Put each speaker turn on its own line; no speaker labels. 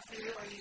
كثيرا